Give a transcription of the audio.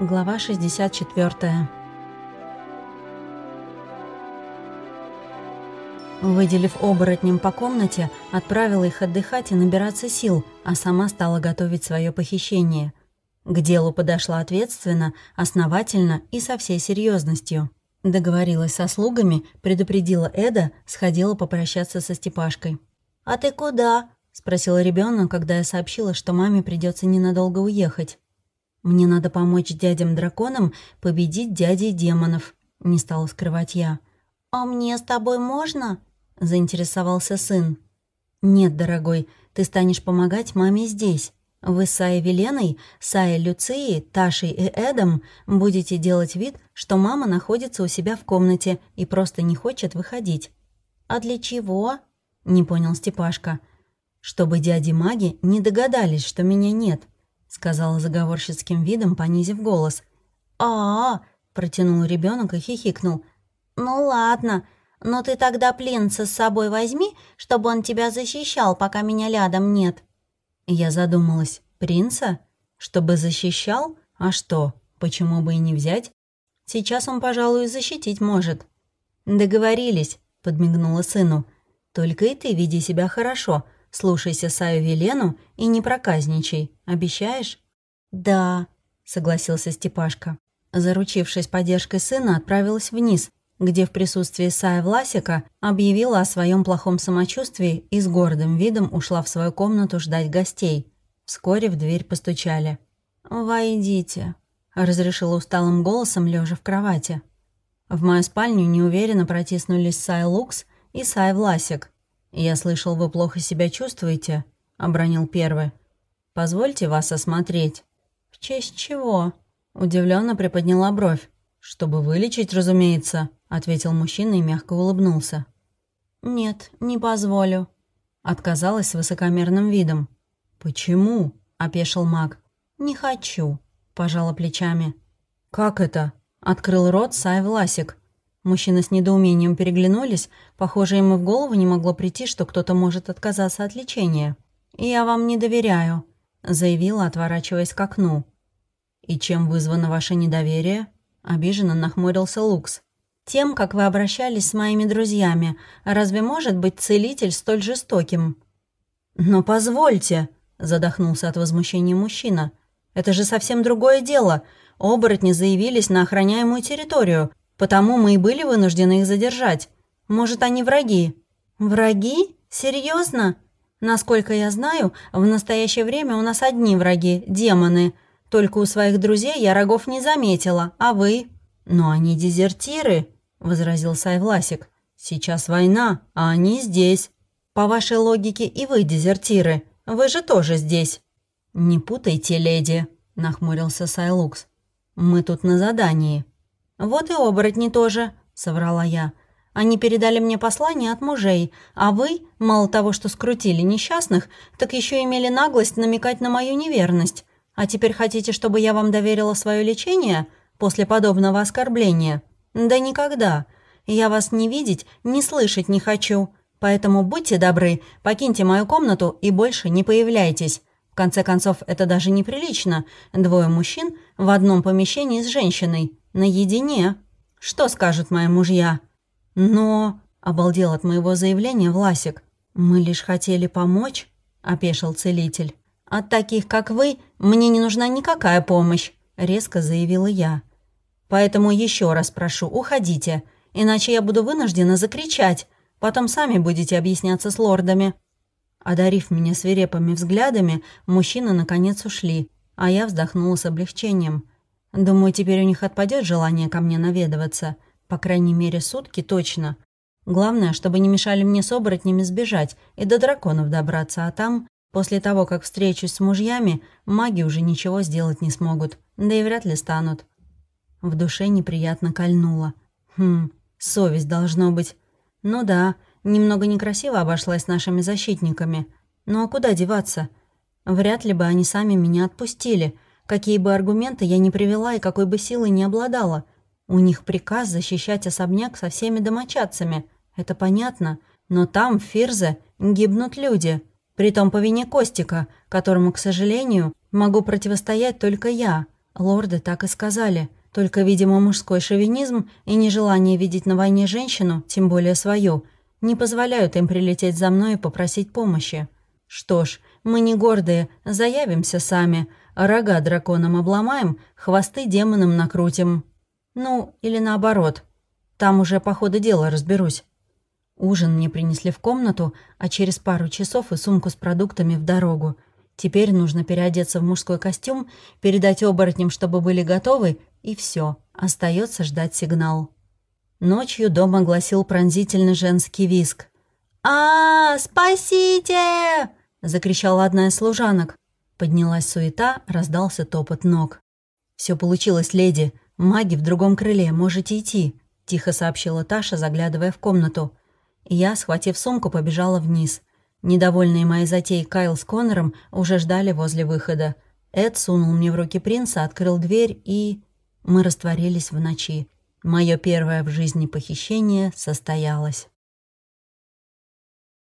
Глава 64. Выделив оборотням по комнате, отправила их отдыхать и набираться сил, а сама стала готовить свое похищение. К делу подошла ответственно, основательно и со всей серьезностью. Договорилась со слугами, предупредила Эда, сходила попрощаться со Степашкой. «А ты куда?» — спросила ребенок, когда я сообщила, что маме придется ненадолго уехать. «Мне надо помочь дядям-драконам победить дядей демонов», — не стала скрывать я. «А мне с тобой можно?» — заинтересовался сын. «Нет, дорогой, ты станешь помогать маме здесь. Вы с Саей Веленой, Саей Люцией, Ташей и Эдом будете делать вид, что мама находится у себя в комнате и просто не хочет выходить». «А для чего?» — не понял Степашка. «Чтобы дяди-маги не догадались, что меня нет», — сказала заговорщицким видом, понизив голос. «А-а-а!» — протянул ребенок и хихикнул. «Ну ладно, но ты тогда пленца с собой возьми, чтобы он тебя защищал, пока меня рядом нет». Я задумалась. «Принца? Чтобы защищал? А что, почему бы и не взять? Сейчас он, пожалуй, защитить может». «Договорились», — подмигнула сыну. «Только и ты веди себя хорошо, Слушайся Саю Велену и не проказничай. Обещаешь?» «Да», — согласился Степашка. Заручившись поддержкой сына, отправилась вниз, где в присутствии Сая Власика объявила о своем плохом самочувствии и с гордым видом ушла в свою комнату ждать гостей. Вскоре в дверь постучали. «Войдите», — разрешила усталым голосом, лежа в кровати. В мою спальню неуверенно протиснулись Сай Лукс и Сай Власик. «Я слышал, вы плохо себя чувствуете?» — обронил первый. «Позвольте вас осмотреть». «В честь чего?» — удивленно приподняла бровь. «Чтобы вылечить, разумеется», — ответил мужчина и мягко улыбнулся. «Нет, не позволю», — отказалась с высокомерным видом. «Почему?» — опешил маг. «Не хочу», — пожала плечами. «Как это?» — открыл рот Сай Власик. Мужчины с недоумением переглянулись. Похоже, им и в голову не могло прийти, что кто-то может отказаться от лечения. «Я вам не доверяю», — заявила, отворачиваясь к окну. «И чем вызвано ваше недоверие?» — обиженно нахмурился Лукс. «Тем, как вы обращались с моими друзьями. Разве может быть целитель столь жестоким?» «Но позвольте», — задохнулся от возмущения мужчина. «Это же совсем другое дело. Оборотни заявились на охраняемую территорию. Потому мы и были вынуждены их задержать. Может, они враги?» «Враги? Серьезно? Насколько я знаю, в настоящее время у нас одни враги – демоны. Только у своих друзей я рогов не заметила, а вы?» «Но они дезертиры», – возразил Сайвласик. «Сейчас война, а они здесь. По вашей логике и вы дезертиры. Вы же тоже здесь». «Не путайте, леди», – нахмурился Сайлукс. «Мы тут на задании». «Вот и оборотни тоже», — соврала я. «Они передали мне послание от мужей, а вы, мало того, что скрутили несчастных, так еще имели наглость намекать на мою неверность. А теперь хотите, чтобы я вам доверила свое лечение после подобного оскорбления? Да никогда. Я вас не видеть, не слышать не хочу. Поэтому будьте добры, покиньте мою комнату и больше не появляйтесь. В конце концов, это даже неприлично. Двое мужчин в одном помещении с женщиной. Наедине. Что скажут мои мужья? Но... Обалдел от моего заявления Власик. «Мы лишь хотели помочь», — опешил целитель. «От таких, как вы, мне не нужна никакая помощь», — резко заявила я. «Поэтому еще раз прошу, уходите, иначе я буду вынуждена закричать. Потом сами будете объясняться с лордами». Одарив меня свирепыми взглядами, мужчины наконец ушли, а я вздохнула с облегчением. Думаю, теперь у них отпадет желание ко мне наведываться. По крайней мере, сутки точно. Главное, чтобы не мешали мне с оборотнями сбежать и до драконов добраться, а там, после того, как встречусь с мужьями, маги уже ничего сделать не смогут, да и вряд ли станут. В душе неприятно кольнуло. Хм, совесть должно быть. Ну да, немного некрасиво обошлась нашими защитниками. Ну а куда деваться? Вряд ли бы они сами меня отпустили — Какие бы аргументы я ни привела и какой бы силой не обладала, у них приказ защищать особняк со всеми домочадцами. Это понятно. Но там, в Фирзе, гибнут люди. Притом по вине Костика, которому, к сожалению, могу противостоять только я. Лорды так и сказали. Только, видимо, мужской шовинизм и нежелание видеть на войне женщину, тем более свою, не позволяют им прилететь за мной и попросить помощи. Что ж, мы не гордые, заявимся сами, рога драконам обломаем, хвосты демонам накрутим. Ну, или наоборот. Там уже по ходу дела разберусь. Ужин мне принесли в комнату, а через пару часов и сумку с продуктами в дорогу. Теперь нужно переодеться в мужской костюм, передать оборотням, чтобы были готовы, и все. Остается ждать сигнал. Ночью дом огласил пронзительный женский виск. «А, спасите!» — закричала одна из служанок. Поднялась суета, раздался топот ног. Все получилось, леди. Маги в другом крыле, можете идти», — тихо сообщила Таша, заглядывая в комнату. Я, схватив сумку, побежала вниз. Недовольные моей затеей Кайл с Коннором уже ждали возле выхода. Эд сунул мне в руки принца, открыл дверь и... Мы растворились в ночи. Мое первое в жизни похищение состоялось.